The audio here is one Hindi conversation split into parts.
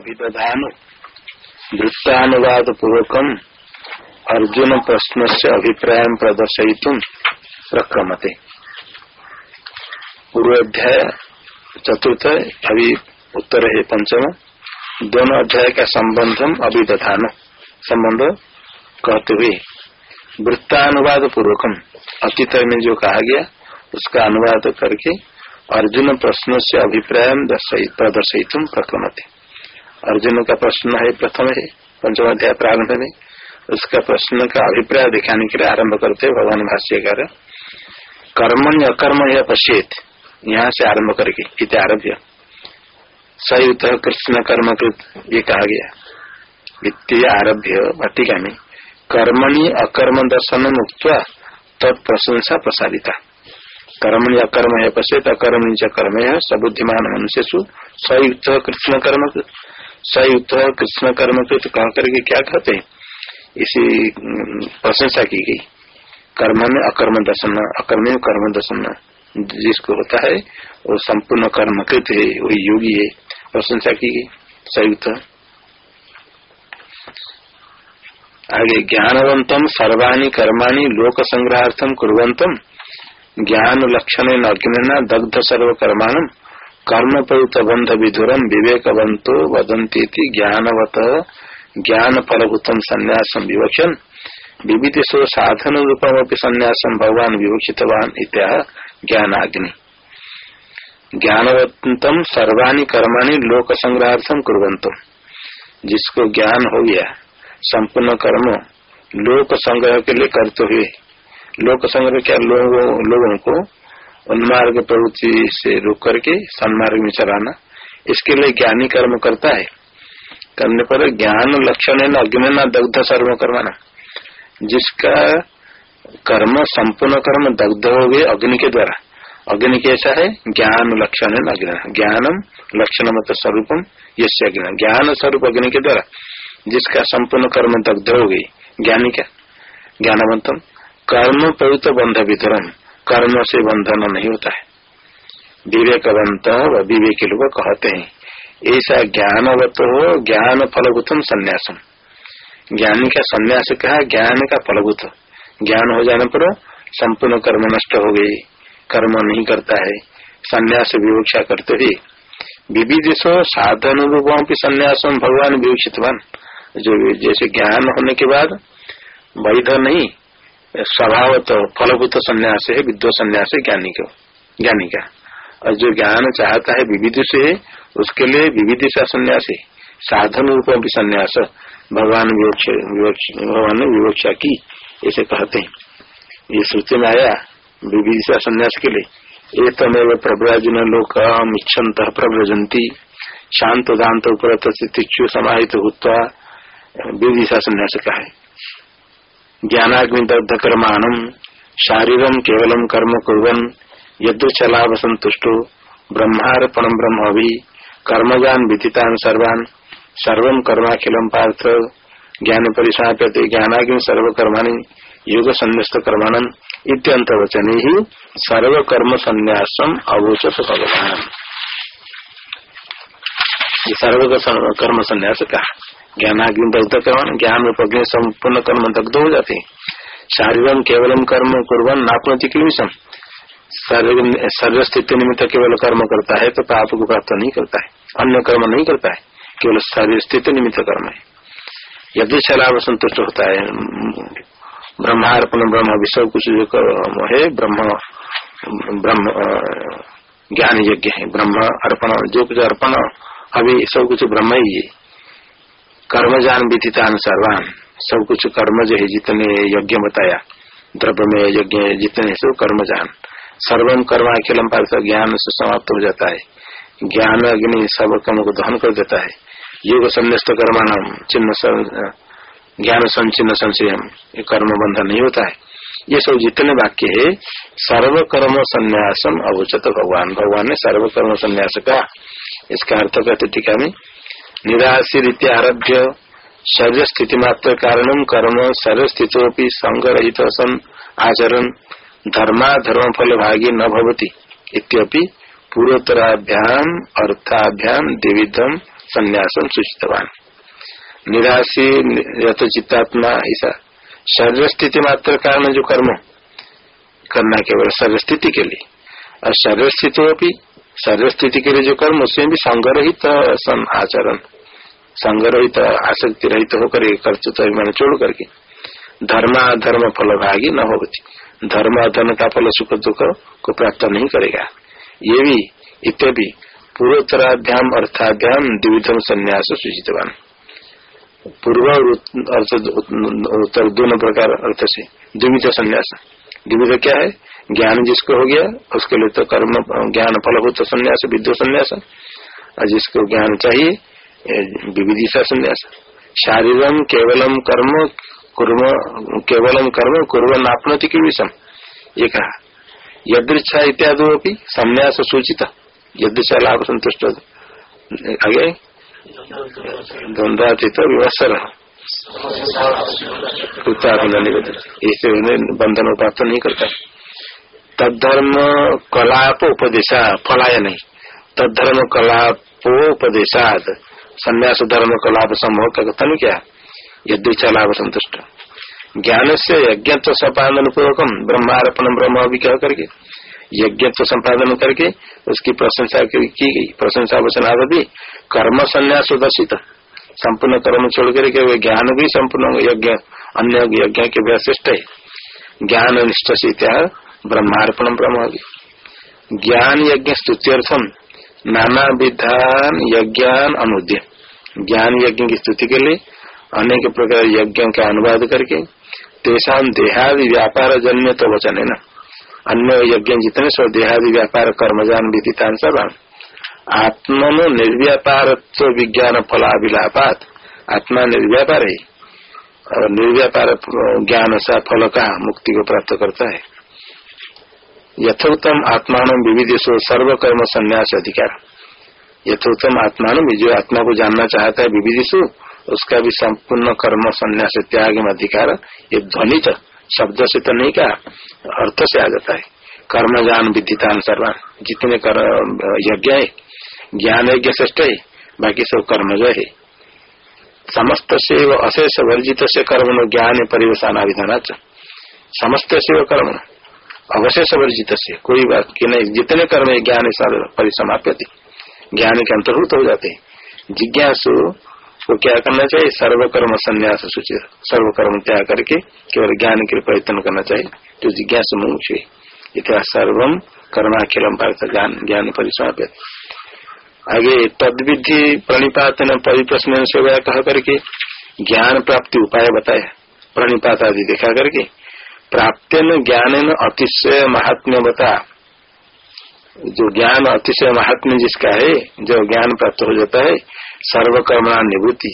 अभिदधान वृत्तानुवाद पूर्वकम अर्जुन प्रश्न से अभिप्राय प्रदर्शित प्रक्रमते। पूर्वाध्याय, चतुर्थ, अभी उत्तर है पंचम। दोनों अध्याय का संबंधम अभिदधान संबंध कहते हुए वृत्तानुवाद पूर्वकम अतीत में जो कहा गया, उसका अनुवाद करके अर्जुन प्रश्न से अभिप्राय प्रदर्शित प्रक्रमते। अर्जुन का प्रश्न है प्रथम है, पंचम अध्याय प्रारंभ में। उसका प्रश्न का अभिप्राय दिखाने के लिए आरंभ करते भगवान भाष्यकार। कर्मण्य अकर्म यह पश्चेत यहाँ से आरंभ करके, इत आरभ्य। सयुत कृष्ण कर्म कृत ये कहा गया। वित्तीय आरभ्य भट्टिका में कर्मणि अकर्म दर्शन मुक्त तत्प्रशंसा प्रसारिता कर्मणि अकर्म है पश्चेत अकर्मणि च कर्म है सबुद्धिमान मनुष्य सयुक्त कृष्ण कर्म सयुक्त कृष्ण कर्म कृत कह करके क्या कहते हैं? इसी प्रशंसा की गई। कर्म में अकर्म दर्शन, अकर्म में कर्म दर्शन, जिसको होता है, वो संपूर्ण कर्म कृत है, वही योगी है। प्रशंसा की गई संयुक्त आगे, ज्ञानवंतम सर्वाणी कर्माणी लोक संग्रहार्थम कुरंतम ज्ञान लक्षण अग्निना दग्ध सर्व कर्माणम कर्म प्रयुक्त बंध विधुरम विवेकवंतो वदंती ज्ञानवत ज्ञान फलभूतम संन्यासम विवक्षन विविधेशो साधन रूपम संन्यासम भगवान विवक्षितवान इत्या ज्ञानाग्नि। ज्ञानवंतम सर्वाणी कर्माणी लोक संग्रहार्थम कुरंतम जिसको ज्ञान हो गया, संपूर्ण कर्म लोक संग्रह के लिए करते हुए लोक संग्रह क्या लोगों लोगों को उन्मार्ग प्रवृत्ति से रोक करके सन्मार्ग में चलाना, इसके लिए ज्ञानी कर्म करता है। करने पर ज्ञान लक्षण है न, अग्नि दग्ध सर्व कर्माना जिसका कर्म, संपूर्ण कर्म दग्ध हो गए अग्नि के द्वारा। अग्नि कैसा है? ज्ञान लक्षण है अग्नि। ज्ञानम लक्षण मत स्वरूपम यश अग्नि। ज्ञान स्वरूप अग्नि के द्वारा। जिसका संपूर्ण कर्म दग्ध हो गई ज्ञानी का ज्ञानवंतम। कर्म प्रयुक्त बंध वितरण कर्म से बंधन नहीं होता है। विवेकवंत विवेक लोग कहते हैं, ऐसा ज्ञानवत हो, ज्ञान फलभूतम संन्यासम। ज्ञानी का संन्यास कहा, ज्ञान का फलभूत। ज्ञान हो जाने पर संपूर्ण कर्म नष्ट हो गई कर्म नहीं करता है, संन्यास विवक्षा करते हुए। विविध साधन रूपों की संन्यासम भगवान विवक्षितवान। जो जैसे ज्ञान होने के बाद वैध नहीं स्वभाव तो फलभूत संन्यास है विद्व संन्यास है ज्ञानी को ज्ञानी का और जो ज्ञान चाहता है विविध से, उसके लिए विविध सा संन्यास है साधन रूप भी संन्यास। भगवान भगवान ने विवक्षा की ऐसे कहते हैं। ये सूची में आया, विविध सा संन्यास के लिए। एक तमेव प्रव्रजन लोक इच्छन्त प्रव्रजंती शांत दांत उपरत समाहित होता विविधा संन्यास का है। ज्ञानाग्नि दग्ध कर्माणम शारीरम केवलम कर्म कुरन यदुचलाभ संतुष्टो ब्रह्मार्पण ब्रह्म भी कर्मजान विदितान सर्वान सर्व कर्माखिलम पार्थ ज्ञान परिशाप्यते ज्ञानाग्नि सर्व कर्माणी युग संन्यास्त कर्माणन इत्यंत वचन ही सर्व कर्म संन्यासम अवोचत भगवान सर्व कर्म संन्यास का ज्ञानाग्नि दग्ध कर्म ज्ञान रूप संपूर्ण कर्म दग्ध हो जाते। हैं शारीरम केवलम कर्म कुरन नापनति किलविषम शरीर स्थिति निमित्त केवल कर्म करता है तो पाप को प्राप्त नहीं करता है। अन्य कर्म नहीं करता है, केवल शरीर स्थिति निमित्त कर्म है। यदि शराब संतुष्ट होता है, ब्रह्मार्पण, ब्रह्म विश्व कुछ जो है, ब्रह्म ब्रह्म ज्ञान यज्ञ है, ब्रह्म अर्पण, जो कुछ अर्पण, अभी सब कुछ ब्रह्म ही है। कर्मजान विदितान सर्वान। सब कुछ कर्म जो है जितने यज्ञ बताया। द्रव्य में यज्ञ जितने सब कर्मजान। सर्वम कर्म अखिलम पार्थ ज्ञान से समाप्त हो जाता है। ज्ञान अग्नि सब कर्म को दहन कर देता है। योग संन्यास्त कर्माणाम चिन्ह ज्ञान संचिन्न संशयम, ये कर्म बंधन नहीं होता है। ये सब जितने वाक्य है, सर्व कर्म संन्यासम अवचत भगवान। भगवान ने सर्व कर्म संन्यास का इसका अर्थ कहते टीका में निराशीरित आरभ्य शरीर स्थिति मात्र कारण कर्म शरीर स्थित संगरहित सन आचरण धर्मा धर्म फल भागी न भवती इत्यपि पूर्वोत्तराभ्याम, अर्थाभ्याम द्विविधम संन्यासम सूचितवान। निराशी यथ ऐसा शरीर स्थिति मात्र कारण जो कर्म करना केवल शरीर स्थिति के लिए और शरीर स्थिति शरीर स्थिति के लिए जो कर्म उसमें भी संग्रहित आचरण संग्रहित आसक्ति रहित होकर कर्तृत्व अभिमान छोड़ करके। धर्माधर्म फल भागी न होती धर्म अधर्म का फल, सुख, दुख को प्राप्त नहीं करेगा। ये भी इत्यादि पूर्वोत्तराध्याम, अर्थाध्याम, द्विविधम संन्यास सूचितवान। पूर्व और उत्तर दोनों प्रकार अर्थ से। द्विविध संन्यास। द्विविध क्या है? ज्ञान जिसको हो गया, उसके लिए तो कर्म, ज्ञान फलभूत संन्यास विद्यो संन्यास, और जिसको ज्ञान चाहिए विविधिशा संन्यास। शारीरम केवलम कर्म, कुर्म, केवलम कर्म, कुर्म नापनति की विषम ये कहा। यदृच्छा इत्यादि संन्यास सूचित, यदृच्छा लाभ संतुष्ट। आगे? द्वंद्वातीत विवत्सर इसे बंधन प्राप्त नहीं करता। तद्धर्म कलाप उपदेशा फलाय नहीं। तद्धर्म कलापोपदेशाद संन्यास धर्म कलाप का कथन क्या? यदि लाभ संतुष्ट। ज्ञान से यज्ञ संपादन पूर्वकम ब्रह्मार्पण ब्रह्म भी कह करके? यज्ञ संपादन करके उसकी प्रशंसा की गई। प्रशंसा वचन आदि कर्म संन्यास दर्शित संपूर्ण कर्म छोड़ करके वे ज्ञान भी संपूर्ण यज्ञ, अन्य यज्ञ के वैशिष्ट है। ज्ञान निष्ठ से ब्रह्मार्पण ब्रह्म ज्ञान यज्ञ स्तुत्यर्थम नाना विधान यज्ञान अनुद्य ज्ञान यज्ञ की स्तुति के लिए अनेक प्रकार यज्ञ का अनुवाद करके तेषा देहादि व्यापार जन्य तो वचन है ना अन्य यज्ञ जितने सो देहादि व्यापार कर्मजान विदितान सब आत्मन निर्व्यापार विज्ञान फलाभिलापात। आत्मा निर्व्यापार। है और निर्व्यापार ज्ञान सा फल का मुक्ति को प्राप्त करता है। यथोत्तम आत्मान विविधेशो सर्वकर्म संन्यास अधिकार। यथोत्तम आत्मान जो आत्मा को जानना चाहता है विविधिशु उसका भी संपूर्ण कर्म संन्यास त्याग में अधिकार। ये ध्वनित शब्द से तो नहीं कहा, अर्थ से आ जाता है। कर्म ज्ञान विद्यतान सर्वान। जितने यज्ञ है, ज्ञान यज्ञ श्रेष्ठ है, बाकी सब कर्म जो है। समस्त से अशेष वर्जित से कर्म ज्ञान परिवेशाना विधान समस्त से कर्म अवशेष वर्जित से कोई बात की नहीं, जितने कर्म ज्ञान परिसमाप्य ज्ञान के अंतर्भूत हो जाते जिज्ञासु को क्या करना चाहिए? सर्वकर्म संन्यास सूचित, सर्वकर्म त्याग करके केवल ज्ञान के प्रयत्न करना चाहिए, जो जिज्ञास मुमुक्ष इतना सर्वम कर्माखिलम भारत ज्ञान ज्ञान परिसमाप्य आगे तद विधि प्रणिपात न परिप्रश्न से कह करके ज्ञान प्राप्ति उपाय बताया। प्रणिपात आदि देखा करके प्राप्त न ज्ञान अतिशय महात्म्य बता जो ज्ञान अतिशय महात्म्य जिसका है, जो ज्ञान प्राप्त हो जाता है सर्वकर्म निवृत्ति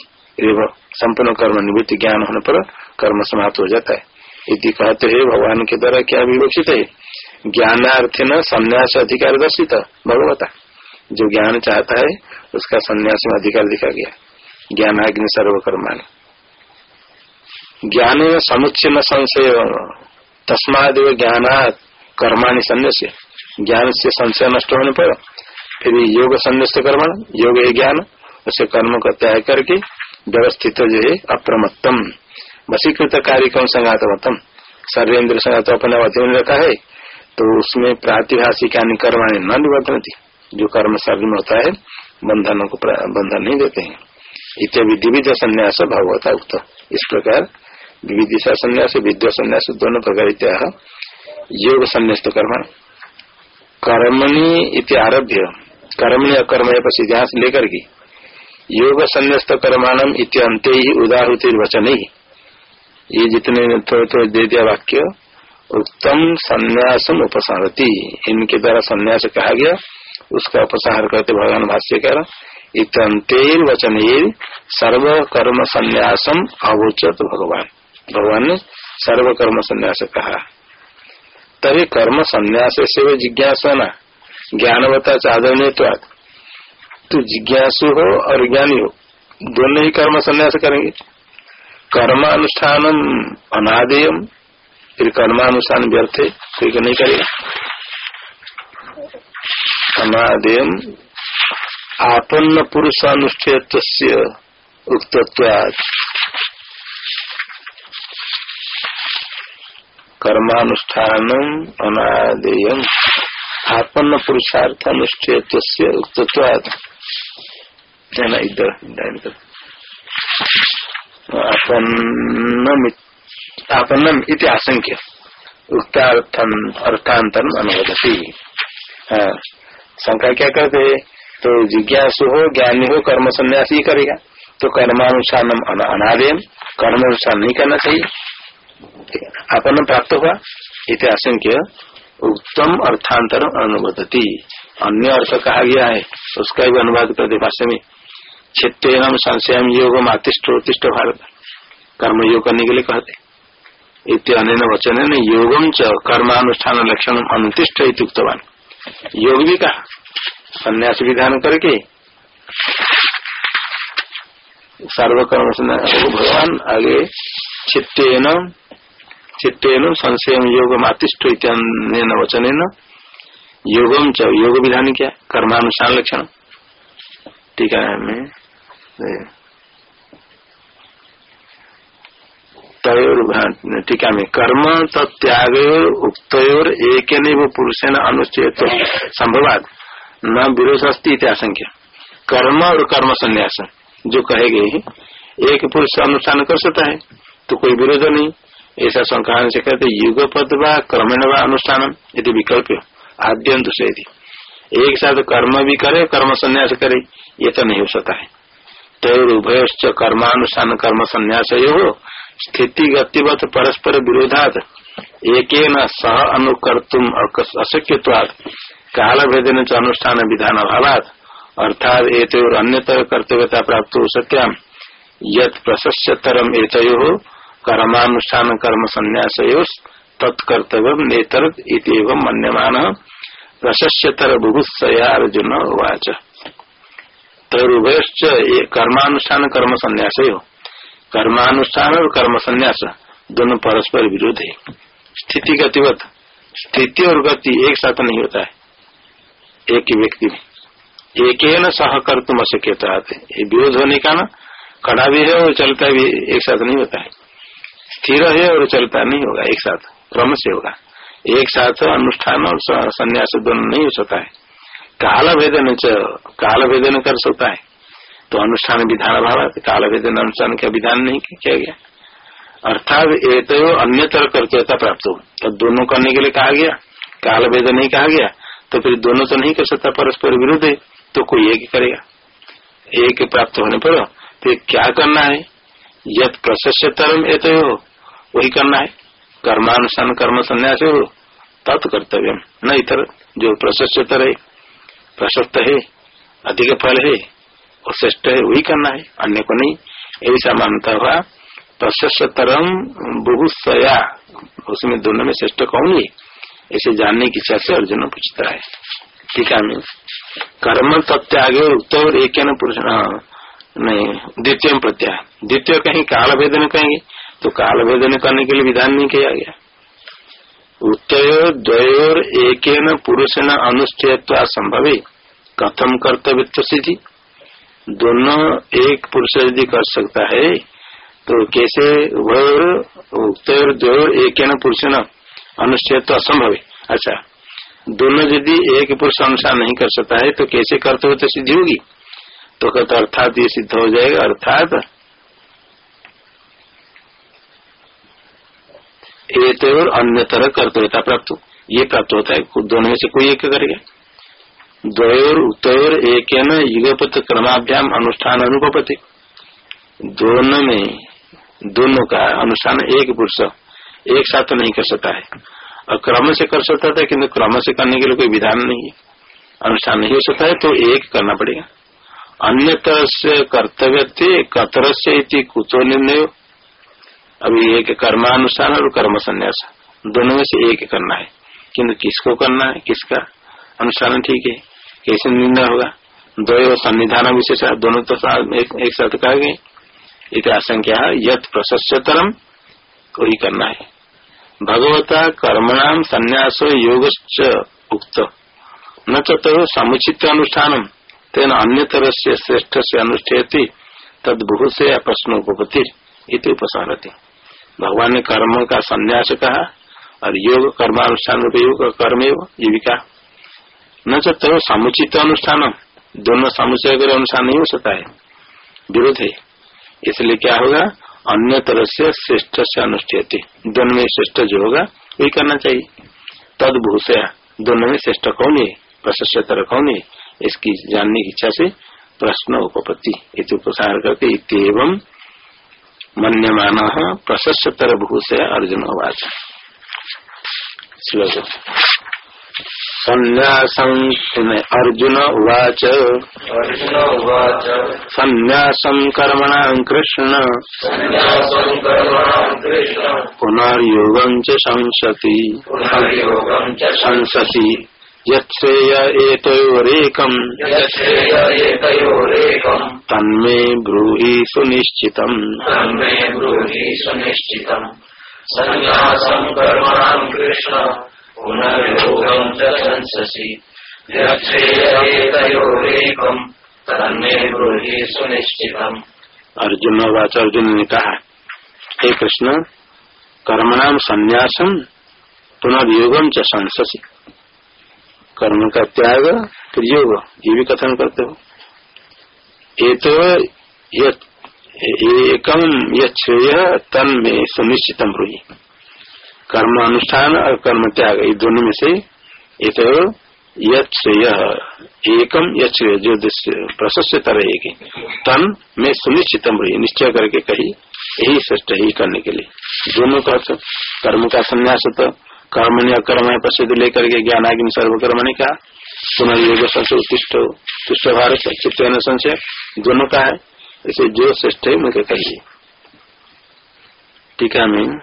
संपूर्ण कर्म निवृत्ति ज्ञान होने पर कर्म समाप्त हो जाता है। यदि कहते हैं, भगवान के द्वारा क्या विवक्षित है? ज्ञानार्थ न संन्यास अधिकार दर्शित, भगवता। जो ज्ञान चाहता है, उसका संन्यास में अधिकार दिखा गया। ज्ञानाग्नि सर्वकर्मान ज्ञान समुच्चय संशय। तस्मादेव ज्ञानात कर्माणि संदेश ज्ञान से संशय नष्ट होने पर फिर योग संन्यास कर्म योग है ज्ञान, उसे कर्म को त्याग करके व्यवस्थित जो है, अप्रमत्तम। वसीकृत कार्यक्रम संगातमतम सर्वेन्द्र संगात अपने अध्ययन रखा है तो उसमें प्रातिभाषिक कर्माणी न निवर्तनती। जो कर्म शरीर में होता है, बंधनों को बंधन नहीं देते हैं। इत विधि संन्यास भगवता उक्त। इस प्रकार विविधिशा संन्यास, विद्या संन्यास, दोनों प्रकार योग संन्यास्त कर्म। कर्मणि इति आरभ्य। कर्मणि अकर्म सिद्धांत लेकर की। योग संन्यास्त कर्माणम इत्यंत ही उदाहृति वचन ही। ये जितने थोड़े थोड़े दे दिया वाक्य, उत्तम संन्यासम उपसारती। इनके द्वारा संन्यास कहा गया। उसका उपसार करते भगवान भाष्यकार इतंतेर वचन सर्व कर्म संन्यासम अवोचत भगवान। भगवान ने सर्व कर्म संन्यास कहा। तभी कर्म संन्यास से वे जिज्ञासा न ज्ञानवता चादरने तो तो जिज्ञासु हो और ज्ञानी हो, दोनों ही कर्म संन्यास करेंगे। कर्मानुष्ठानम अनादेयम, फिर कर्मानुष्ठान व्यर्थ है कोई नहीं करेगा? अनादेयम, आपन्न पुरुष अनुष्ठेत उक्तत्वात्। कर्मानुष्ठान अनादेय आपन्न पुरुषार्थ आपन्नम आपन्नम इति आशंक्य उक्तार्थन अर्थांतरम अनुवदती। शंका क्या करते? तो जिज्ञासु हो, ज्ञानी हो कर्म संन्यास ही करेगा। तो कर्मानुसार अनादय कर्म अनुसार नहीं करना चाहिए। अपन प्राप्त हुआ? इति आशंक्य उत्तम अर्थांतर अनुवदती। अन्य अर्थ कहा गया है? उसका भी अनुवाद कर दे भाष्य में। क्षेत्र संशय योग मातिष्ठ भारत। कर्म योग करने के लिए कहते इतने वचन ने योगम च कर्मानुष्ठान लक्षण अनुतिष्ठ उक्तवान। योग भी कहा? संन्यास विधान करके। सर्वकर्म भगवान आगे चित्तेन चित्तेन संशय योग मातिष्ठ वचन योगम च योग विधान क्या कर्मानुष्ठान लक्षण टीका है टीका में कर्म त्याग उक्तोर एक पुरुष न अनुच्छेद संभवाद न विरोध आशंक्य कर्म और कर्म संन्यास जो कहे गए एक पुरुष अनुष्ठान कर सकता है तो कोई विरोध नहीं। ऐसा शंका से कहते युग पद व क्रमेण व अनुष्ठान यदि विकल्प आद्यंत से एक साथ कर्म भी करे, कर्म संन्यास करे, ये तो नहीं हो सकता है। तो उभय कर्मानुष्ठान, कर्म संन्यास हो स्थिति गतिवत परस्पर विरोधात एक सह अनुकर्तुम अशक्यवाद काल भेदन च अनुष्ठान विधान अभावात अर्थात एक और अन्यतर कर्तव्यता प्राप्त हो सत्याम यत प्रशस्यतरम एक कर्मानुष्ठान कर्म संन्यास तत्कर्तव्य नेतर मन्यमान। प्रशस्यतर बुभुत्सया अर्जुन उवाच। तरुभयश्च कर्मानुष्ठान कर्म संन्यास कर्मानुष्ठान और कर्म संन्यास दोनों परस्पर विरोध है। स्थिति गतिवत। स्थिति और गति एक साथ नहीं होता है। एक ही व्यक्ति में। एक न सह कर तुम अशक्यता विरोध होने का ना खड़ा भी है और चलता भी एक साथ नहीं होता है। स्थिर है और चलता नहीं होगा, एक साथ क्रम से होगा। एक साथ अनुष्ठान और संन्यास दोनों नहीं हो सकता है। काल भेदन काल भेदन कर सकता है। तो अनुष्ठान विधान अभाव काल वेदन अनुष्ठान का विधान नहीं किया गया। अर्थात ये तो अन्य तरह कर्तव्यता प्राप्त हो। तो दोनों करने के लिए कहा गया काल वेद नहीं कहा गया तो फिर दोनों तो नहीं कर सकता, परस्पर विरुद्ध है तो कोई एक करेगा। एक प्राप्त होने पर फिर क्या करना है? यद प्रशस्य तरम ये तो वही करना है। कर्मानुष्ठान कर्म, संन्यास हो तत्कर्तव्य न इतर, जो प्रशस्तर है, प्रशस्त है, अधिक फल है और श्रेष्ठ है, वही करना है, अन्य को नहीं। ऐसा मानता हुआ, प्रशस्तरम बहुसया उसमें दोनों में श्रेष्ठ कौन है? ऐसे जानने की इच्छा से अर्जुन पूछता है। ठीक है कर्म तत्याग उत्तर एक पुरुष नहीं द्वितीय प्रत्याह द्वितीय कहीं काल भेदन कहेंगे। तो काल भेदन करने के लिए विधान नहीं किया गया। उत्तर द्वयोर एक पुरुष न अनुष्ठेयत्वा संभव। कथम कर्तव्य सिद्धि दोनों एक पुरुष यदि कर सकता है तो कैसे? उभयोर एक पुरुष न अनुष्ठेय तो असंभव अच्छा दोनों यदि एक पुरुष अनुसार नहीं कर सकता है तो कैसे कर्तव्य सिद्धि होगी? तो कहते अर्थात ये सिद्ध हो जाएगा। अर्थात एक और अन्य तरह कर्तव्यता प्राप्त ये प्राप्त होता है दोनों में से कोई एक करेगा द्वयोर उत्तर एक न युगपत, क्रमाभ्याम, अनुष्ठान अनुपति दोनों में, दोनों का अनुष्ठान एक पुरुष, एक साथ नहीं कर सकता है। और क्रम से कर सकता था किन्तु क्रम से करने के लिए कोई विधान नहीं है। अनुष्ठान नहीं हो सकता है तो एक करना पड़ेगा। अन्य तरह से कर्तव्य थे कतर से कुतो निर्णय। अभी एक कर्मानुष्ठान और कर्म संन्यास दोनों में से एक करना है। किन्तु किसको करना है? किसका? अनुष्ठान ठीक है। कैसे निर्णय होगा? द्वय संविधान विशेष दोनों तो साथ एक, एक साथ कहा गए इत आशंका यथ प्रशस्तरम वही करना है। भगवता कर्मणाम संन्यास योग उक्त। न तो समुचित अनुष्ठान। तेना अन्य तरह से श्रेष्ठ से अनुष्ठेती तद बहु से प्रश्न उपपत्ति उपसारती। भगवान ने कर्म का संन्यास कहा, और योग कर्मानुष्ठान रूप योग कर्म योग जीविका। न तो समुचित अनुष्ठान दोनों समुचय अगर अनुष्ठान नहीं हो सकता है। विरोध है। इसलिए क्या होगा? अन्य तरह से श्रेष्ठ से अनुष्ठित दोनों में श्रेष्ठ जो होगा, वही करना चाहिए। तद भूषया दोनों में श्रेष्ठ कौन है? प्रशस्तर कौन है? इसकी जानने की इच्छा से प्रश्न उपपत्ति उपसार करके इतम मन्यमान प्रशस्तर भूषय अर्जुन वाच सन्यासं अर्जुन उवाच अर्जुन उवाच सन्यासं कर्मणां कृष्ण। कृष्ण पुनर्योगं च संसति। संसति। एतयोरेकम् यच्छ्रेय तन्मे ब्रूहि सुनिश्चितम्। तन्मे ब्रूहि सुनिश्चितम्। सन्न्यासम् कर्मणाम् कृष्ण पुनर्योगम् च संससि। यच्छ्रेय एतयोरेकम् तन्मे ब्रूहि सुनिश्चितम्। अर्जुन वाच अर्जुन ने कहा हे कृष्ण कर्मणाम संन्यासम पुनर्योगम च संससी। कर्म का त्याग, फिर योग, ये भी कथन करते हो। ये तो एकम येय तन में सुनिश्चितम हुई कर्म अनुष्ठान और कर्म त्याग ये दोनों में से ये तो यश्रेय एकम यश्रेय जो प्रशस्त रहेगी तन में सुनिश्चितम हुई निश्चय करके कही, यही श्रेष्ठ ही करने के लिए। दोनों का कर्म का संन्यास तो कर्म है, प्रसिद्ध लेकर के ज्ञान आगे सर्वकर्म ने कहा पुनर्योग उत्तिष्ट तुष्ट भारत चित्त संशय? दोनों का है। इसे जो श्रेष्ठ है मुझे कहिए। टीका में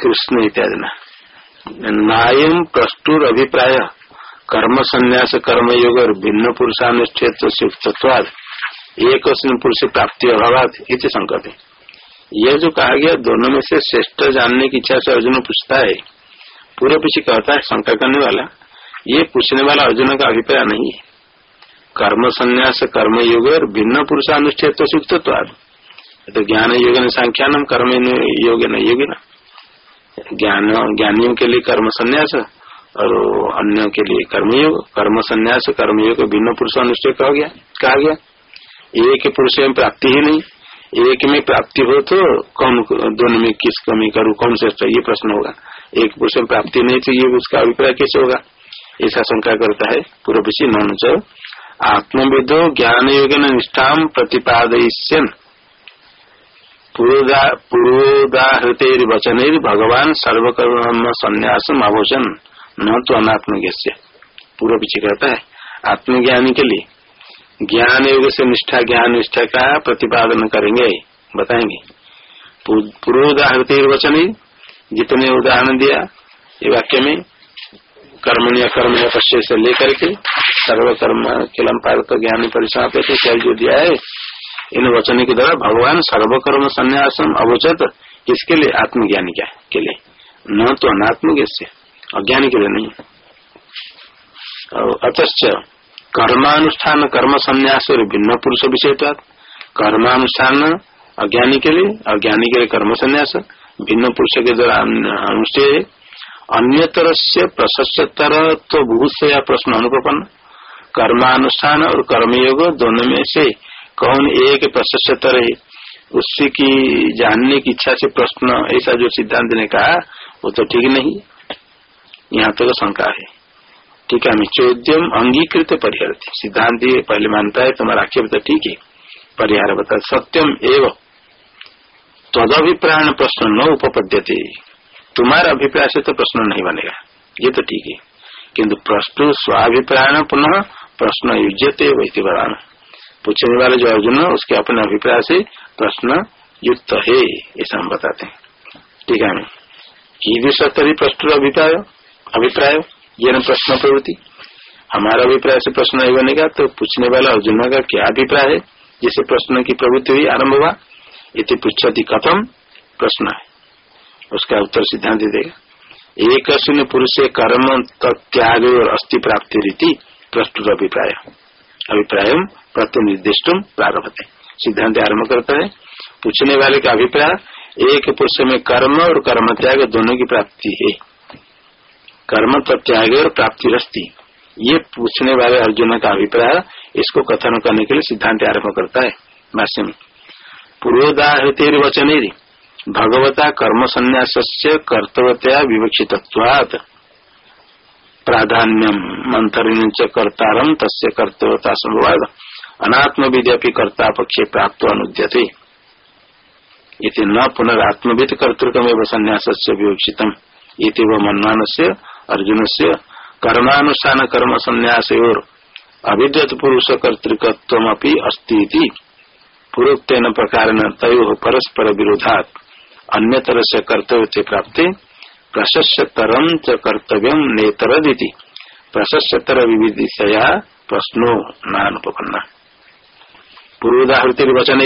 कृष्ण इत्यादि नायम प्रस्तुर अभिप्राय, कर्म संन्यास, कर्म योग और भिन्न पुरुषानुष्ठेत युक्तवाद एक पुरुष प्राप्ति अभाव इति संकट यह जो कहा गया, दोनों में से श्रेष्ठ जानने की इच्छा से अर्जुन पूछता है, पूरे पीछे कहता है, शंका करने वाला, ये पूछने वाला अर्जुन का अभिप्राय नहीं है। कर्म संन्यास, कर्म योग और भिन्न पुरुषानुष्ठित तो सुक्त तो ज्ञान योग न संख्यान, कर्म योग न योग न। ज्ञान, ज्ञानियों के लिए कर्म संन्यास और अन्यों के लिए कर्मयोग कर्म संन्यास कर्मयोग भिन्न पुरुष अनुष्ठेय कहा गया कहा गया। एक पुरुष में प्राप्ति ही नहीं, एक में प्राप्ति हो तो कौन दोनों में किस कमी करूँ, कौन से ये प्रश्न होगा। एक पुरुष में प्राप्ति नहीं तो ये उसका अभिप्राय कैसे होगा? ऐसा शंका करता है पूर्व नौन च आत्मविदो ज्ञान योग निष्ठा प्रतिपादयन पूर्वोदाहृत भगवान सर्वकर्म संन्यास अभोचन न तो अनात्म पूर्व पीछे कहता है, आत्मज्ञानी के लिए ज्ञान योग से निष्ठा, ज्ञान निष्ठा का प्रतिपादन करेंगे। बताएँगे। पूर्वोदाहृत वचन जितने उदाहरण दिया, ये वाक्य में कर्मण्य कर्मण्य पश्य से लेकर के, सर्वकर्म किलम पारत ज्ञान परिश्रम पे क्या जो दिया है, इन वचन के द्वारा भगवान सर्वकर्म संन्यासम अवोचत, किसके लिए? आत्मज्ञानी के लिए। न तो अनात्म से, अज्ञानी के लिए नहीं। अतश्च कर्मानुष्ठान कर्म संन्यास और भिन्न पुरुष विषय कर्मानुष्ठान, अज्ञानी के लिए, अज्ञानी के लिए कर्म संन्यास भिन्न पुरुष के द्वारा अनुष्ठेय। अन्यतर से प्रशस्तर तो भूत से या प्रश्न अनुपन्न कर्मानुष्ठान और कर्मयोग दोनों में से कौन एक प्रशस्तर है? उसी की जानने की इच्छा से प्रश्न, ऐसा जो सिद्धांत ने कहा, वो तो ठीक नहीं। यहाँ तक तो शंका है। ठीक है चौद्यम अंगीकृत परिहार सिद्धांत पहले मानता है, तुम्हारा आक्षेप तो ठीक है। परिहार बता, सत्यम एवं। तदभिप्राय प्रश्न न उपपद्यते। तुम्हारा अभिप्राय से तो प्रश्न नहीं बनेगा। ये तो ठीक है। किन्तु प्रश्न स्वाभिप्राय पुनः प्रश्न युजते वैसे बढ़ाना पूछने वाले जो अर्जुन है, उसके अपने अभिप्राय से प्रश्न युक्त है, ऐसा हम बताते हैं। ठीक है कीदृश प्रश्न अभिप्राय अभिप्राय? ये न प्रश्न प्रवृत्ति हमारा अभिप्राय से प्रश्न नहीं बनेगा तो पूछने वाला अर्जुन का क्या अभिप्राय है? जिसे प्रश्न की प्रवृत्ति हुई, आरंभ हुआ, इति पृछति कथम, प्रश्न है। उसका उत्तर सिद्धांत देगा। एक शून्य पुरुष कर्म त्याग और अस्थि प्राप्ति रीति प्रस्तुत अभिप्राय। अभिप्राय प्रतिनिर्दिष्ट प्रारंभ है सिद्धांत आरंभ करता है। पूछने वाले का अभिप्राय, एक पुरुष में कर्म और कर्म त्याग दोनों की प्राप्ति है। कर्म त्याग और प्राप्ति रस्ती ये पूछने वाले अर्जुन का अभिप्राय इसको कथन करने के लिए सिद्धांत आरंभ करता है। भाष्य में पूर्वोदाहृतिर वचन भगवता कर्म संन्यास कर्तव्यतया विवक्षित प्राधान्यम मंथन च कर्तारम, तस्य कर्तव्यता संवाद। अनात्म विद्यापि कर्ता पक्षे प्राप्त अनुद्यते। न पुनरात्मविद कर्तृकमेव संन्यास विवक्षित मनमान से अर्जुन से कर्मानुष्ठान कर्म संन्यास और अभिद्यत पुरुष कर्तृकत्व अस्ती पूर्वोत्तन प्रकार तय परस्पर विरोधात अन्यतर से कर्तव्य प्राप्ति प्रशस्तरम च कर्तव्य नेतरदिति। प्रशस्तर विविधिशया प्रश्नो नानुपन्ना पूर्वोदाहृति वचन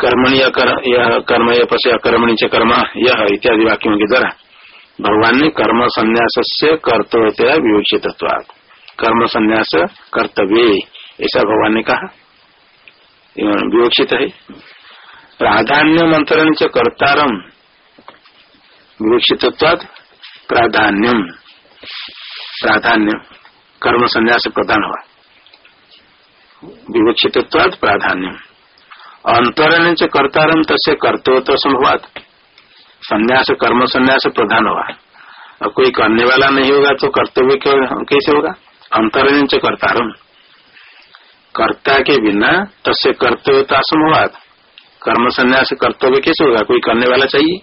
कर्मणि यह कर्म पश्य अकर्मणि च कर्म यह इत्यादि वाक्यों के द्वारा भगवान ने कर्म संन्यास से कर्तव्यतया विवक्षित कर्म संन्यास कर्तव्य, ऐसा भगवान ने कहा। विवक्षित है। प्राधान्य मंत्रण च कर्तारम विवक्षित प्राधान्यम। प्राधान्य कर्म संन्यास प्रधान हुआ। विवक्षित प्राधान्यम। अंतरण च कर्तारम तस्य कर्तव्य संभवात संन्यास, कर्म संन्यास प्रधान हुआ और कोई करने वाला नहीं होगा तो कर्तव्य कैसे होगा? अंतरण च कर्तारम कर्ता के बिना तस्य कर्तव्यता संभवात कर्म संन्यास कर्तव्य कैसे होगा? कोई करने वाला चाहिए?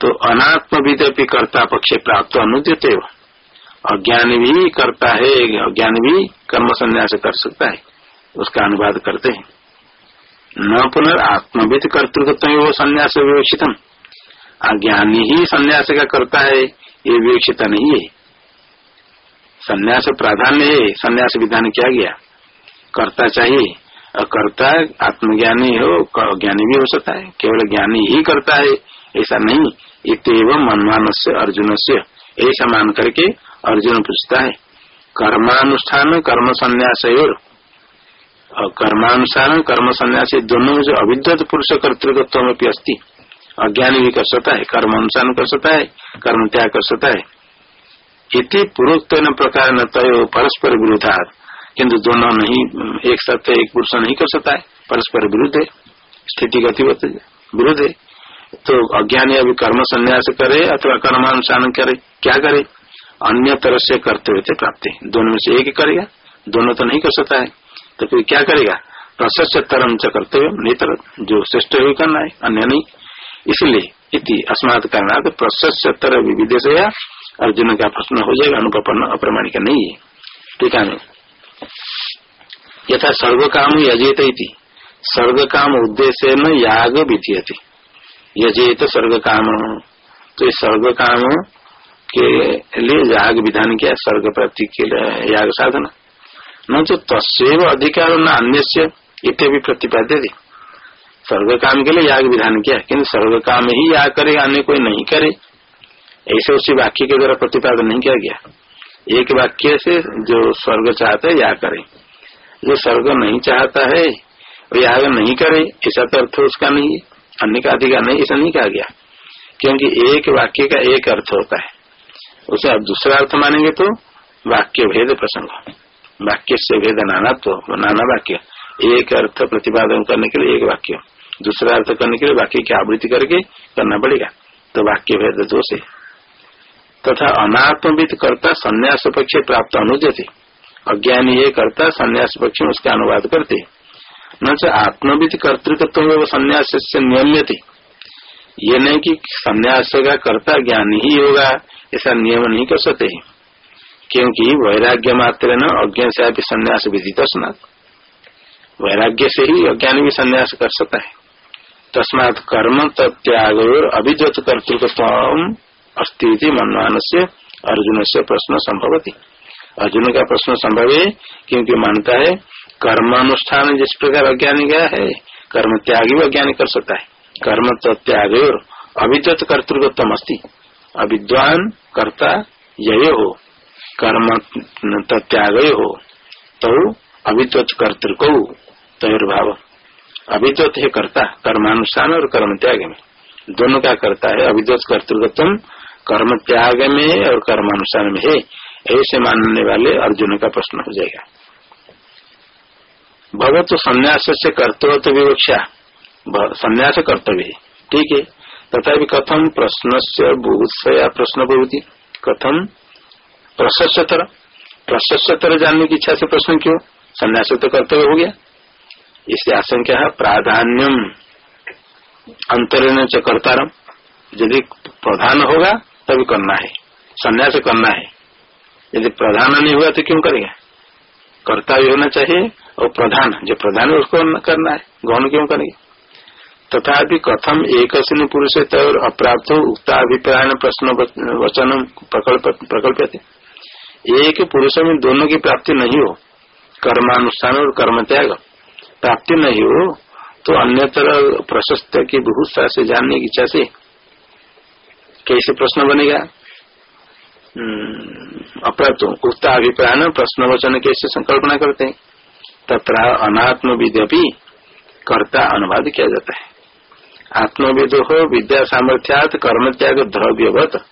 तो अनात्म विद्यपि कर्ता पक्ष प्राप्त अनुद्यते अज्ञान भी करता है, अज्ञान भी कर्म संन्यास कर सकता है। उसका अनुवाद करते हैं। न पुनर् आत्मविद कर्तृत्व संन्यास विवेक्षितम। अज्ञानी ही संन्यास का करता है, ये विवेक्षित नहीं है। संन्यास प्राधान्य है, संन्यास विधान किया गया। करता चाहिए और कर्ता आत्मज्ञानी हो ज्ञानी भी हो सकता है, केवल ज्ञानी ही करता है, ऐसा नहीं। इतव मनमान से अर्जुन से ऐसा मान करके अर्जुन पूछता है, कर्मानुष्ठान, कर्म संन्यास और कर्म संन्यास दोनों जो अविद्वत पुरुष कर्तृत्व में अज्ञानी भी कर सकता है, कर्म अनुसार कर सकता है, कर्म त्याग कर सकता है। इति पूर्वोक्त प्रकार न तय परस्पर विरोधार्थ किन्तु दोनों नहीं, एक सत्य, एक पुरुष नहीं कर सकता है, परस्पर विरुद्ध। है स्थिति गति विरुद्ध। है तो अज्ञानी अभी कर्म संन्यास करे अथवा कर्मानुसार करे, क्या करे? अन्य तरह से कर्तव्य थे प्राप्ति। दोनों में से एक ही करेगा, दोनों तो नहीं कर सकता है। तो फिर क्या करेगा? प्रशस्त तरम च कर्तव्य नेतर जो श्रेष्ठ है करना है, अन्य नहीं। इसलिए इति अस्मात करना तो प्रशस्त तर विविध अर्जुन का प्रश्न हो जाएगा अनुपन्न अप्रमाणिक नहीं है। ठीक है यथा सर्व काम यजेत सर्व काम उद्देश्य न याग विधीयते। यजेत स्वर्ग काम तो स्वर्ग काम के लिए याग विधान किया स्वर्ग प्राप्ति के लिए याग साधना। न तो तस्व अधिकार न अन्य इतने भी प्रतिपाद्य थी स्वर्ग काम के लिए याग विधान किया किन्तु स्वर्ग काम ही याग करेगा अन्य कोई नहीं करे। ऐसे उसी वाक्य के द्वारा प्रतिपादन नहीं किया गया। एक वाक्य से जो स्वर्ग चाहता है या करे। जो स्वर्ग नहीं चाहता है, वो याग नहीं करे, ऐसा तो अर्थ उसका नहीं है। अन्य का अधिकार नहीं, ऐसा नहीं कहा गया। क्योंकि एक वाक्य का एक अर्थ होता है। उसे आप दूसरा अर्थ मानेंगे तो वाक्य भेद प्रसंग वाक्य से भेद नाना तो नाना वाक्य। एक अर्थ प्रतिपादन करने के लिए एक वाक्य। दूसरा अर्थ करने के लिए वाक्य की आवृत्ति करके करना पड़ेगा। तो वाक्य भेद दोष है। तथा अनात्मविद करता संन्यास पक्ष प्राप्त अनुजते। अज्ञानी ये करता संन्यास पक्ष में उसका अनुवाद करते। न आत्मविद कर्तृत्व वो संन्यास से नियम्यते। ये नहीं कि संन्यास का कर्ता ज्ञान ही होगा, ऐसा नियम नहीं कर सकते। क्योंकि वैराग्य मात्र न, अज्ञान से आप संन्यास विदित स्नात। वैराग्य से ही अज्ञान भी संन्यास कर सकता है। तस्मात कर्म त्याग अभिजत कर्तृत्व अस्थिति मनमान से अर्जुन से प्रश्न संभवती। अर्जुन का प्रश्न संभव है क्योंकि मानता है, कर्मानुष्ठान जिस प्रकार अज्ञानी गया है, कर्म त्याग भी अज्ञानी कर सकता है। कर्म त्याग अभिजत कर्तृत्व अस्ति। अविद्वान कर्ता यय हो, कर्म त्याग हो तो अविद्वत कर्तृक तयुर्भाव अविद्वत है कर्ता, कर्मानुष्ठान और कर्म त्याग में। दोनों का करता है अविद्वत कर्तृत्व कर्म त्याग में और कर्मानुष्ठान में। है, ऐसे मानने वाले अर्जुन का प्रश्न हो जाएगा। भगवत तो संन्यास से कर्तव्य विवक्षा संन्यास कर्तव्य है। ठीक है। तथा कथम प्रश्न से बुभुत्सया प्रश्न प्रवृत्ति कथम प्रशस्तर प्रशस्तर जानने की इच्छा से प्रश्न क्यों? संन्यास तो कर्तव्य हो गया। इसकी आशंका है? प्राधान्यम। अंतरण च कर्तारम। यदि प्रधान होगा, तभी करना है। संन्यास करना है। यदि प्रधान नहीं हुआ तो क्यों करेगा? कर्ता भी होना चाहिए और प्रधान। जो प्रधान है, उसको करना है। गौन क्यों करेंगे? तथा कथम एक पुरुष तय अप्राप्त उक्ता अभिप्राय प्रश्न वचन प्रकल्प एक पुरुष में दोनों की प्राप्ति नहीं हो। कर्मानुष्ठान और कर्म त्याग प्राप्ति नहीं हो तो अन्यतर प्रशस्त की बहुत से जानने की इच्छा से कैसे प्रश्न बनेगा? हम्म, अप्राप्त उक्ता अभिप्राय प्रश्न वचन कैसे संकल्पना करते हैं? तथा अनात्म भी कर्ता अनुवाद किया जाता है। आत्मविद हो विद्या सामर्थ्यात कर्म त्याग द्रव्यवत।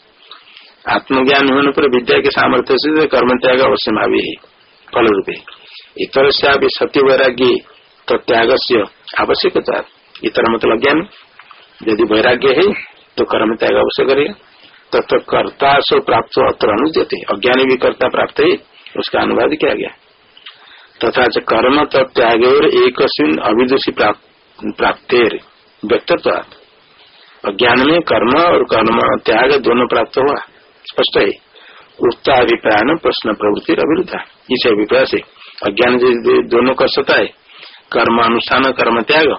आत्मज्ञान होने पर विद्या के सामर्थ्य से कर्म त्याग अवश्य भावी है फल रूपे इतर से अभी सत्य वैराग्य तो त्याग से आवश्यकता। इतर मतलब ज्ञान यदि वैराग्य है तो कर्म त्याग अवश्य करेगा तथा कर्ता सो प्राप्त अत्र अनुद्यते अज्ञानी भी कर्ता प्राप्त है, उसका अनुवाद किया गया। तथा च कर्म त्याग और एक अविदुषी प्राप्त व्यक्तत्व अज्ञान में कर्म और कर्म त्याग दोनों प्राप्त हुआ। स्पष्ट है। उत्ता अभिप्राय प्रश्न प्रवृत्ति अविरुद्ध। इस अभिप्राय से अज्ञान दोनों कर सकता है। कर्म अनुष्ठान कर्म त्याग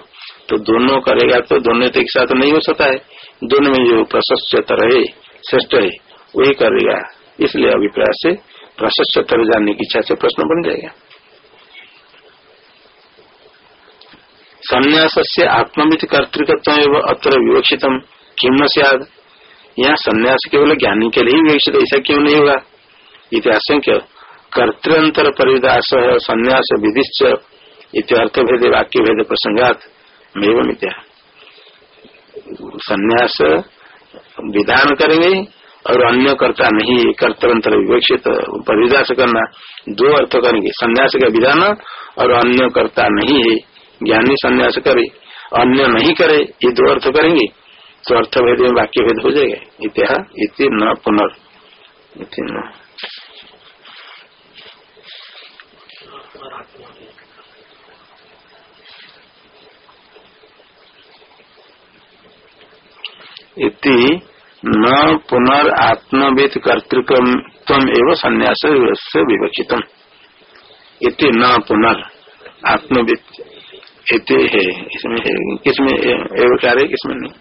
तो दोनों करेगा तो दोनों तो एक साथ नहीं हो सकता है। दोनों में जो प्रशस्त रहे, श्रेष्ठ है वही करेगा। इसलिए अभिप्राय से प्रशस्त जानने की इच्छा से प्रश्न बन जाएगा। संन्यास से आत्मवित कर्तृकत्व अत्र विवक्षितम किम न सियाद यहाँ संन्यास केवल ज्ञानी के लिए ही विवक्षित ऐसा क्यों नहीं होगा? इतिहास कर्तंतर परिदास संन्यास विधिश्च अर्थ भेद, वाक्य भेद, प्रसंगात मेव मित्या संन्यास विधान करेंगे और अन्य कर्ता नहीं कर्तव्य विवक्षित परिदास करना, दो अर्थ करेंगे। संन्यास का विधान और अन्य कर्ता नहीं है ज्ञानी संन्यास करे, अन्य नहीं करे, ये दो अर्थ करेंगे। तो अर्थ भेद में वाक्य भेद हो जाएगा। इतिहास इति न पुनर् इति न पुनर्आत्मविद कर्तृत्व एवं संन्यास विवक्षित इति न पुनर् आत्मविद इति है इसमें है, किसमें एवं कार्य किसमें नहीं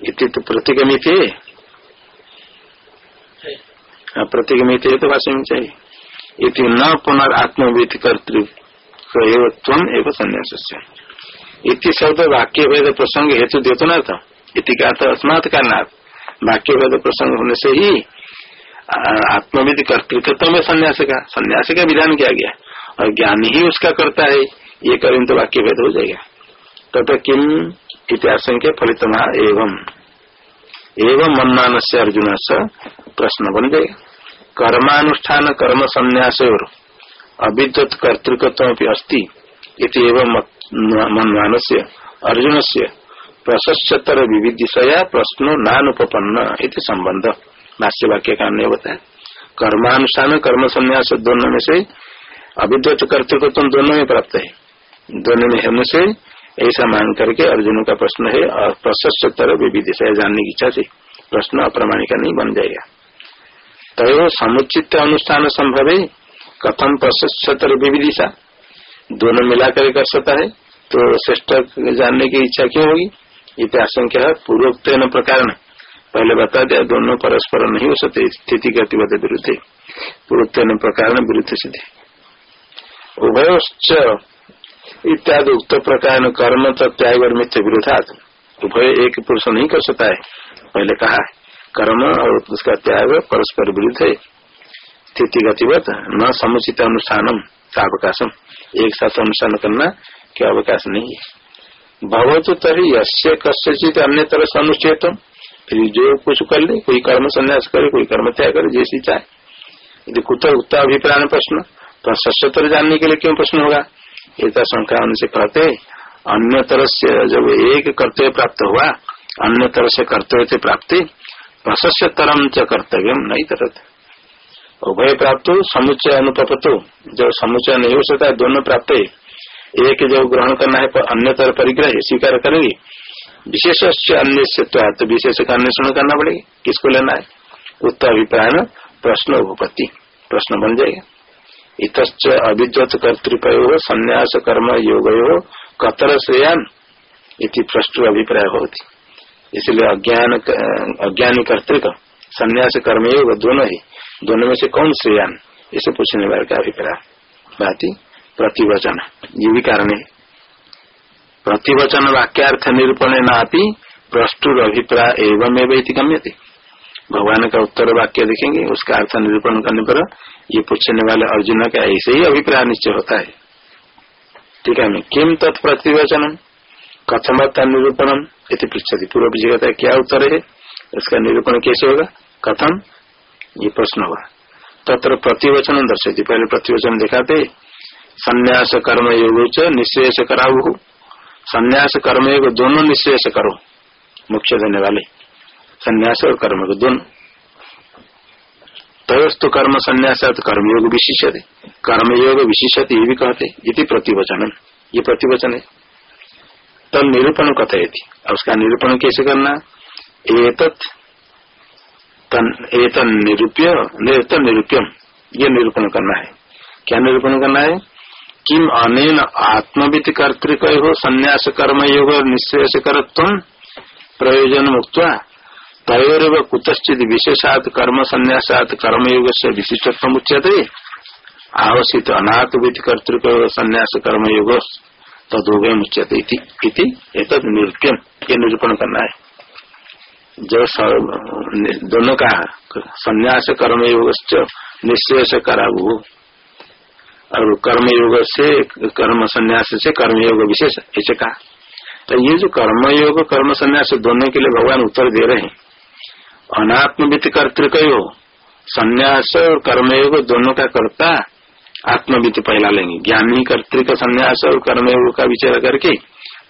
इति तो प्रतिगमित। है प्रतिगमित है तो भाषा में चाहिए इति न पुनर्आत्मविद कर्तृत्व एवं संन्यास इति शब्द वाक्य भेद प्रसंग हेतु देतो न था इति का अर्थ अस्मात कारणार्थ वाक्य वेद प्रसंग होने से ही आत्मविधि कर्तृत्व में संन्यास का संन्यास का विधान किया गया? और ज्ञान ही उसका करता है, ये करें तो वाक्य भेद हो जाएगा। तथा तो किम इतिहास के फलित एवं एवं मनमान से अर्जुन से प्रश्न बन जाएगा कर्मानुष्ठान कर्म संन्यास और अविद्वत कर्तृकत्व एवं मनमान से अर्जुन से प्रशस्तर विविधिशया प्रश्नो नानुपन्न इति संबंध। भाष्य वाक्य का अन्य होता है कर्मानुष्ठान कर्म संन्यास दोनों में से अविद्वत कर्तृत्व दोनों में प्राप्त है। दोनों में होने से ऐसा मान करके अर्जुन का प्रश्न है, और प्रशस्तर विविधिशय जानने की इच्छा से प्रश्न अप्रमाणिक नहीं बन जाएगा। तय समुचित अनुष्ठान संभव है कथम प्रशस्तर विविधिशा? दोनों मिलाकर कर सकता है तो श्रेष्ठ जानने की इच्छा क्यों होगी? इतिहासंख्या है पूर्वोक्त प्रकार पहले बता दिया, दोनों परस्पर नहीं हो सकते, स्थिति गतिवत विरुद्ध। पूर्वोक्त प्रकार विरुद्ध सिद्धि। उभय इत्यादि उक्त प्रकार कर्म त्याग और मिथ्य विरोधात। उभय एक पुरुष नहीं कर सकता है। पहले कहा कर्म और उसका त्याग परस्पर विरुद्ध है। स्थिति गतिवत न, समुचित अनुष्ठानम, सावकाशम। एक साथ अनुष्ठान करना, क्या अवकाश नहीं है। भगवत तरी यश्य कस्यचित अन्य तरह से अनुष्ठेत फिर जो कुछ कर ले, कोई कर्म संन्यास करे, कोई कर्म त्याग करे, जैसी चाहे। यदि कुत उत्तर अभिप्राय प्रश्न तो सशस्त्र जानने के लिए क्यों प्रश्न होगा? ऐसा शंका उनसे कहते अन्य तरह से जब एक कर्तव्य प्राप्त हुआ अन्य तरह से कर्तव्य से प्राप्ति प्रशस्य तरम च कर्तव्य नहीं तरत उभय प्राप्त हो समुचय अनुपत जब समुचय नहीं हो सकता, दोनों प्राप्त है। एक जो ग्रहण करना है अन्य तरह परिग्रह स्वीकार करेंगे। विशेष अन्य तो विशेष का अन्वेषण करना पड़ेगा। किसको लेना है? उत्तर अभिप्राय प्रश्न उपपत्ति। प्रश्न बन जाएगा। इत अभिद्वत कर्तृपयो संन्यास कर्म योग कतर श्रेयान इति प्रश्न अभिप्राय होती इसलिए अज्ञान, अज्ञानी कर्तिक, संन्यास कर्मयोग दोनों ही। दोनों में से कौन श्रेयान? इसे पूछने वाले का अभिप्राय। बात प्रतिवचन ये भी कारण है प्रतिवचन वाक्यार्थ निरूपण नापी प्रस्तुर अभिप्राय एवं एवं गम्य थे भगवान का उत्तर वाक्य देखेंगे उसका अर्थ निरूपण करने पर ये पूछने वाले अर्जुन का ऐसे ही अभिप्राय निश्चय होता है ठीक है मैं किम तत्प्रतिवचन कथमत निरूपणम इति पृछती पूर्व विजय क्या उत्तर है इसका निरूपण कैसे होगा कथम ये प्रश्न होगा तत्र प्रतिवचन दर्शती पहले प्रतिवचन दिखाते संन्यास कर्म योग निश्चय कराऊ संन्यास कर्म योग दोनों निश्चय करो मुख्य देने वाले। संन्यास और कर्म को दोनों। तयस्तु कर्म संन्यास कर्मयोग विशिष्य कर्मयोग विशिष्य ये भी कहते इति प्रतिवचन ये प्रतिवचन है। तब निरूपण कथय थी और उसका निरूपण कैसे करना? एतन निरूप्य निरूप्यम ये निरूपण करना है। क्या निरूपण करना है? किम अनेन आत्मवित कर्तिक हो संन्यास कर्म योग निश्चय से प्रयोजन मुक्त तयोर कुतश्चित विशेषात कर्म संन्यासात कर्मयोग से विशिष्टत्व उच्यते आवश्यक अनात्वित कर्तृक संन्यास कर्मयोग तदोगय मुच्यते नृत्यम ये निरूपण करना है जो दोनों का संन्यास कर्मयोग निश्चय से कराऊ और कर्मयोग से, कर्म संन्यास से, कर्मयोग विशेष, ऐसे कहा। तो ये जो कर्मयोग, कर्म संन्यास दोनों के लिए भगवान उत्तर दे रहे हैं। अनात्मवित कर्तिक संन्यास और कर्मयोग दोनों का कर्ता आत्मवित पहला लेंगे। ज्ञानी कर्तिक संन्यास और कर्मयोग का विचार करके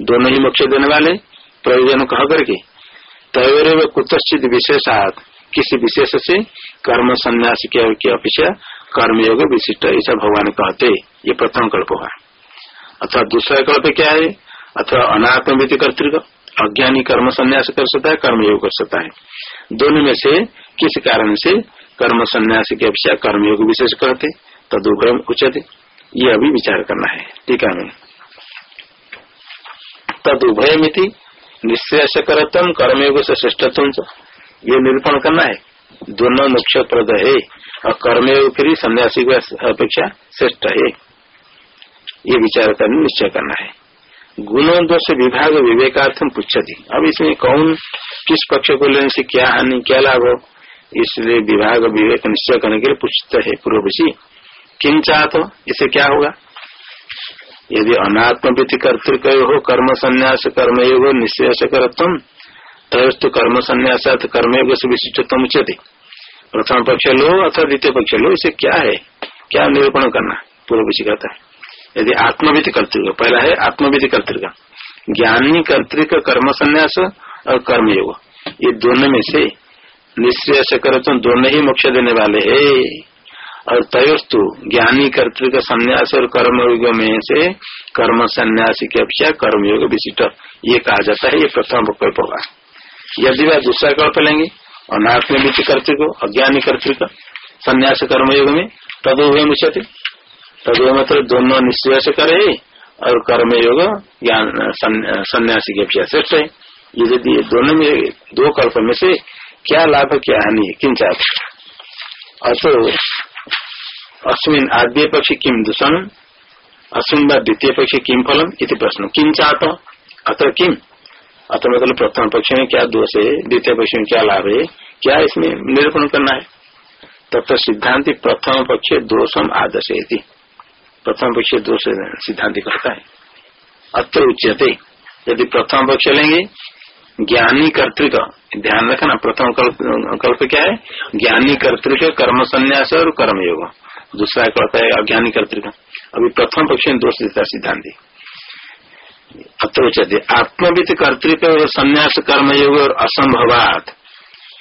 दोनों ही मोक्ष देने वाले प्रयोजन कह करके। तय कुतश्चित विशेषात, किसी विशेष से कर्म संन्यास की अपेक्षा कर्मयोग विशिष्ट, ऐसा भगवान कहते ये प्रथम कल्प हुआ। अथवा दूसरा कल्प क्या है? अथवा अनात्मवित कर्तिक अज्ञानी कर्म संन्यास कर सकता है, कर्मयोग कर सकता है। दोनों में से किस कारण से कर्म संन्यास की अपेक्षा कर्मयोग विशेष कहते तदुभय उचित ये अभी विचार करना है टीका में तदुभय मिति निश्चय करतम कर्मयोग से श्रेष्ठत्व ये निरूपण करना है, दोनों मुख्य प्रद है और कर्मयोग फिर सन्यासी की अपेक्षा श्रेष्ठ है। ये विचार करने निश्चय करना है। गुणों दोष विभाग विवेकार्थम पूछती अब इसमें कौन किस पक्ष को लेने से क्या हानि, क्या लाभ हो, इसलिए विभाग विवेक निश्चय करने के लिए पूछते है पूर्वशी किन चाहत हो इसे क्या होगा? यदि अनात्मविधि कर्तृक हो, कर्म संन्यास कर्मयोग निश्चय कर्म संन्यास कर्मयोग से विशिष्टतम उचित प्रथम पक्ष लो, अथवा द्वितीय पक्ष लो, इसे क्या है? क्या निरूपण करना? पूर्व पक्षी कहता है। यदि आत्मविधि कर्तृक पहला है आत्मविधि कर्तृक ज्ञानी कर्तृक कर्म संन्यास और कर्मयोग ये दोनों में से निश्चय से कर तो दोनों ही मोक्ष देने वाले है। और तयस्तु, ज्ञानी कर्तृक संन्यास और कर्मयोग में से कर्म संन्यासी की अपेक्षा कर्मयोग विशिष्ट। ये कहा जाता है, ये प्रथम विकल्प होगा। यदि वह दूसरा कल्प लेंगे अनात्म विधि कर्तृक अज्ञानी कर्तृक संन्यास कर्मयोग में तदो हुए मुचते तदो मतलब दोनों निश्चय से करे और कर्मयोग, ज्ञान सन्यासी की अपेक्षा श्रेष्ठ है। ये यदि दोनों में, दो कल्प में से क्या लाभ क्या हानि है किन चाह? अतो अस्मिन आद्य पक्ष किम दूषण अस्मिन व द्वितीय पक्ष किम फलम इति प्रश्न। किम चाहत अत किम अतः मतलब प्रथम पक्ष में क्या दोष है? द्वितीय पक्ष में क्या लाभ है? क्या इसमें निरूपण करना है? तब तो सिद्धांति प्रथम पक्ष दोषम आदर्श प्रथम पक्ष दोष सिद्धांति कहता है। अत्र उच्यते। यदि प्रथम पक्ष लेंगे ज्ञानी कर्तिक ध्यान रखना प्रथम कल्प, कल्प क्या है? ज्ञानी कर्तिक कर्म संन्यास और कर्मयोग। दूसरा कल्प है अज्ञानी कर्तिक अभी प्रथम पक्ष में दोष देता सिद्धांति। अत्रोचते आत्मविद कर्तृत्व और संन्यास कर्मयोग और असंभवात।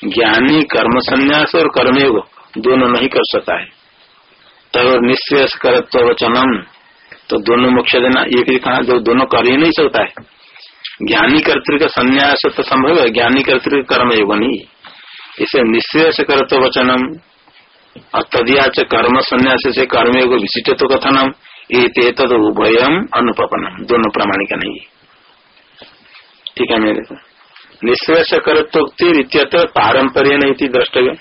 ज्ञानी कर्म संन्यास और कर्मयोग दोनों नहीं कर सकता है। तब निश्चय करत्व वचनम तो दोनों मुख्य देना ये कहा जो दोनों कर ही नहीं सकता है। ज्ञानी कर्तृक संन्यास तो संभव है, ज्ञानी कर्तृक कर्मयोग नहीं। इसे निश्चय करत्व वचनम तदिया कर्म संन्यास से कर्मयोग विशिष्ट तो कथनम। ये तद उभयम अनुपनम दोनों प्रामाणिक नहीं ठीक है, मेरे को। निश्रेष इत्यत्र पारंपर्य नहीं थी द्रष्टव्य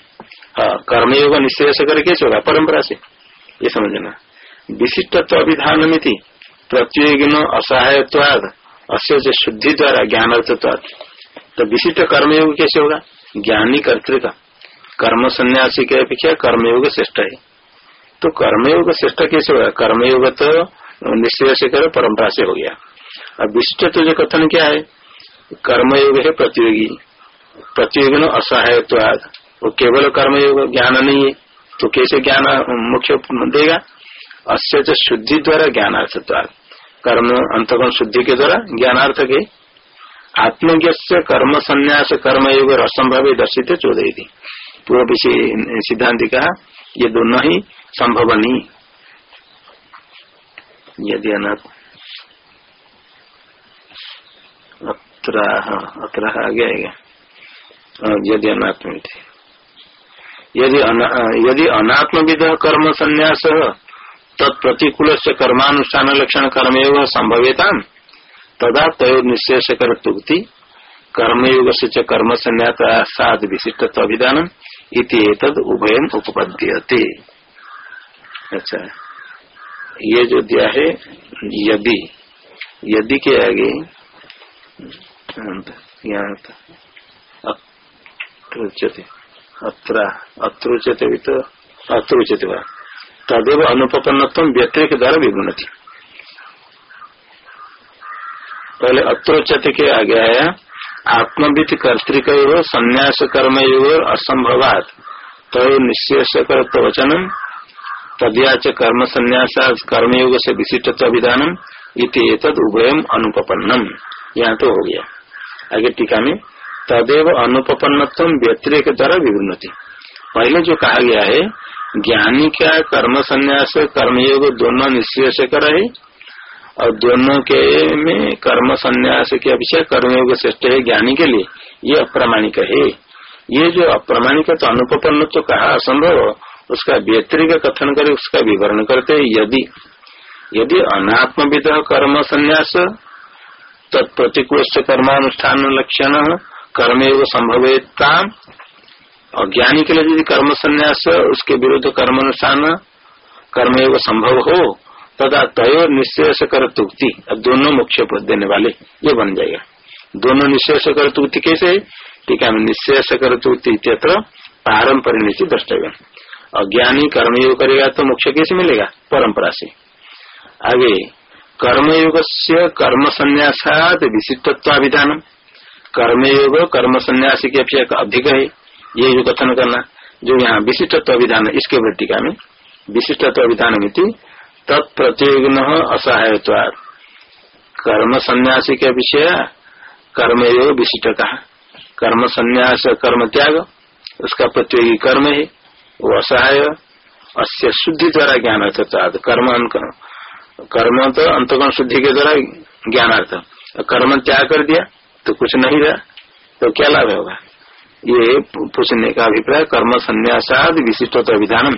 कर्मयोग निश्रेष कर कैसे होगा परंपरा से। ये समझना। विशिष्टत्व अभिधान में थी प्रत्योगिनो असहायत्वाद, अस्य शुद्धि द्वारा ज्ञान अर्थत्वाद तो विशिष्ट कर्मयोग कैसे होगा ज्ञानी कर्तृक कर्म सन्यासी के अपेक्षा कर्मयोग श्रेष्ठ है। तो कर्मयोग श्रेष्ठ कैसे होगा कर्मयोग तो निश्चय से करो परंपरा से हो गया। अब विशिष्ट तो जो कथन क्या है? कर्मयोग है प्रतियोगी। प्रतियोगी असहायत्वाद। वो केवल कर्मयोग ज्ञान नहीं है तो कैसे ज्ञान मुख्य देगा? अस्य तो शुद्धि द्वारा ज्ञानार्थत्वाद। कर्म अंतगुण शुद्धि के द्वारा ज्ञानार्थ के। आत्मज्ञ कर्म संन्यास कर्मयोग और असंभव दर्शित चौदह थी पूर्व सिद्धांत कहा, ये दोनों ही संभव नहीं यदि अनाथ अत्र आगे आएगा यदि अनात्म यदि यदि अनात्मविद कर्म संन्यास तत्प्रतिकूल से कर्मानुष्ठान लक्षण कर्मयोग संभवेता, तदा तय निशेष कर तुक्ति कर्मयोग से कर्म संन्यास विशिष्ट अभिधान इति उभयम उपपद्यते। अच्छा। ये जो दिया है, यदि यदि के आगे अत्रुचते अत्र अत्रुचते भी तो अत्रुचते वा। तदेव अनुपन्नत्व व्यतिरिक द्वारा विगुणति पहले अत्रोचते के आगे आया आत्मविद कर्तिक संन्यास कर्म असंभवात। तय तो निश्चय कर वचनम तदिया च कर्म संन्यास कर्मयोग से विशिष्ट अभिधानम इतद उभयम अनुपन्नम यहाँ तो हो गया। आगे टीका में, तदेव अनुपन्नत्व व्यतिरेक द्वारा विभिन्नति। पहले जो कहा गया है, ज्ञानी क्या कर्म संन्यास, कर्मयोग दोनों निश्चय कर है? और दोनों के में कर्म संन्यास के अपेक्षा कर्मयोग श्रेष्ठ है ज्ञानी के लिए, ये अप्रामाणिक है। ये जो अप्रामाणिक तो अनुपन्न तो कहा असंभव उसका व्यतिरिक कथन करे, उसका विवरण करते, यदि यदि अनात्म अनात्मविद कर्म संन्यास तत्प्रतिकूल से कर्मानुष्ठान लक्षण कर्मयोग संभवता अज्ञानी के लिए यदि कर्म संन्यास, उसके विरुद्ध कर्मानुष्ठान एवं संभव हो तथा तय निश्चय से कर तुक्ति। दोनों मुख्य पद देने वाले, ये बन जाएगा। दोनों निश्चय से कर तुक्ति कैसे? ठीक है निश्चय से कर तुक्ति पारंपरिक नीति द्रष्टव्य अज्ञानी कर्मयोग करेगा तो मोक्ष कैसे मिलेगा? परंपरा से आगे कर्मयोग से कर्म संन्यासाद विशिष्टत्वाभिधान कर्मयोग कर्म संन्यास की अपेक्षा अधिक है। ये जो कथन करना, जो यहाँ विशिष्टत्व विधान इसके वृत्तिका में विशिष्टत्व विधान में तत्प्रतियोगिन असहायत्वाद कर्म सन्यासी के विषय कर्मयोग विशिष्ट कहा कर्म संन्यास कर्म त्याग उसका प्रतियोगी कर्म है। वो असहाय अस्य शुद्धि द्वारा ज्ञान अर्थ कर्म कर्म तो अंतगुण शुद्धि के द्वारा ज्ञानार्थ। कर्म त्याग कर दिया तो कुछ नहीं रहा तो क्या लाभ होगा? ये पूछने का अभिप्राय, कर्म संन्यासाद विशिष्ट विधानम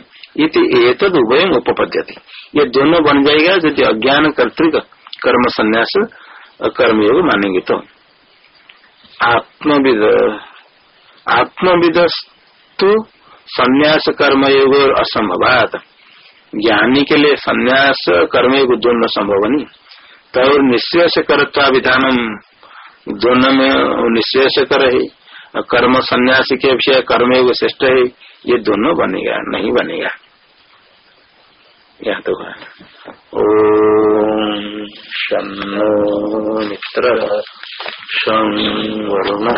तद उभय उपपद्यति। ये दोनों बन जाएगा, यदि अज्ञान कर्तिक कर्म संन्यास, कर्मयोग मानेंगे तो। आत्मविद आत्मविद संन्यास कर्मयोग और असंभवात ज्ञानी के लिए संन्यास कर्मयोग दोनों संभव नहीं। तो निश्चय से कर्ता विधानम दोनों में निश्चय से कर है। कर्म सन्यासी के विषय कर्म वो श्रेष्ठ है, ये दोनों बनेगा, नहीं बनेगा। यह तो है ओम शनो मित्र शं वरुण